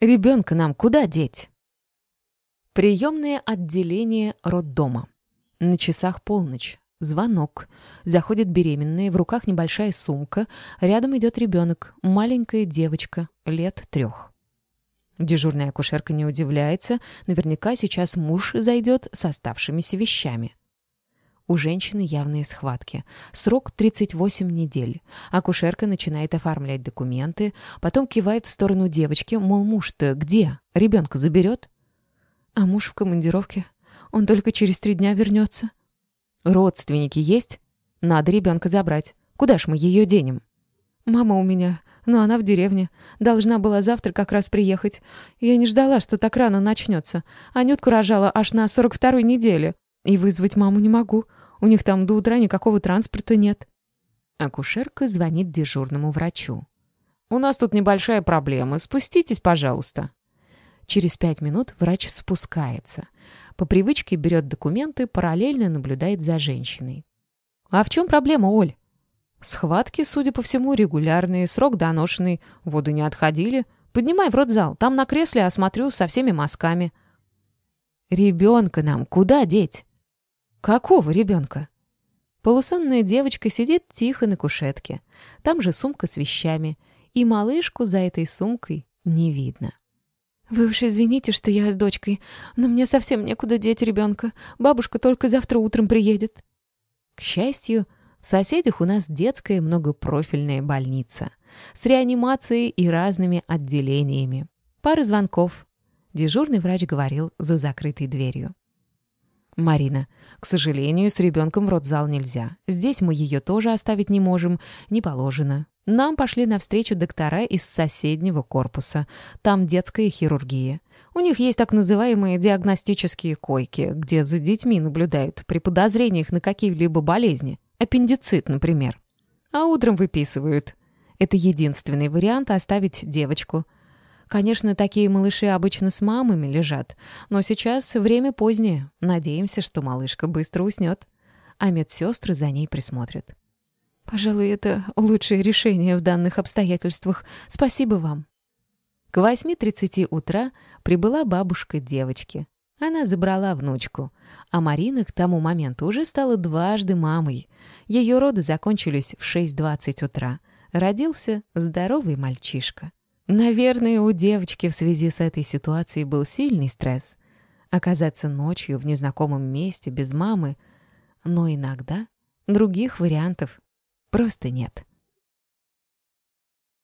Ребенка нам куда деть? Приемное отделение роддома. На часах полночь. Звонок. Заходит беременная, в руках небольшая сумка. Рядом идет ребенок, маленькая девочка, лет трех. Дежурная акушерка не удивляется. Наверняка сейчас муж зайдет с оставшимися вещами. У женщины явные схватки. Срок 38 недель. Акушерка начинает оформлять документы, потом кивает в сторону девочки, мол, муж-то где? Ребенка заберет? А муж в командировке. Он только через три дня вернется. Родственники есть? Надо ребенка забрать. Куда ж мы ее денем? Мама у меня, но она в деревне. Должна была завтра как раз приехать. Я не ждала, что так рано начнется. Анютку рожала аж на 42-й неделе. И вызвать маму не могу. У них там до утра никакого транспорта нет. Акушерка звонит дежурному врачу. «У нас тут небольшая проблема. Спуститесь, пожалуйста». Через пять минут врач спускается. По привычке берет документы, параллельно наблюдает за женщиной. «А в чем проблема, Оль?» «Схватки, судя по всему, регулярные, срок доношенный, воду не отходили. Поднимай в родзал, там на кресле осмотрю со всеми мазками». «Ребенка нам куда деть?» «Какого ребенка?» Полусонная девочка сидит тихо на кушетке. Там же сумка с вещами. И малышку за этой сумкой не видно. «Вы уж извините, что я с дочкой, но мне совсем некуда деть ребенка. Бабушка только завтра утром приедет». К счастью, в соседях у нас детская многопрофильная больница с реанимацией и разными отделениями. Пара звонков. Дежурный врач говорил за закрытой дверью. «Марина, к сожалению, с ребенком в родзал нельзя. Здесь мы ее тоже оставить не можем, не положено. Нам пошли навстречу доктора из соседнего корпуса. Там детская хирургия. У них есть так называемые диагностические койки, где за детьми наблюдают при подозрениях на какие-либо болезни. Аппендицит, например. А утром выписывают. Это единственный вариант оставить девочку. Конечно, такие малыши обычно с мамами лежат, но сейчас время позднее. Надеемся, что малышка быстро уснет. А медсестры за ней присмотрят. Пожалуй, это лучшее решение в данных обстоятельствах. Спасибо вам. К 8.30 утра прибыла бабушка девочки. Она забрала внучку, а Марина к тому моменту уже стала дважды мамой. Ее роды закончились в 6.20 утра. Родился здоровый мальчишка. Наверное, у девочки в связи с этой ситуацией был сильный стресс. Оказаться ночью в незнакомом месте без мамы. Но иногда других вариантов просто нет.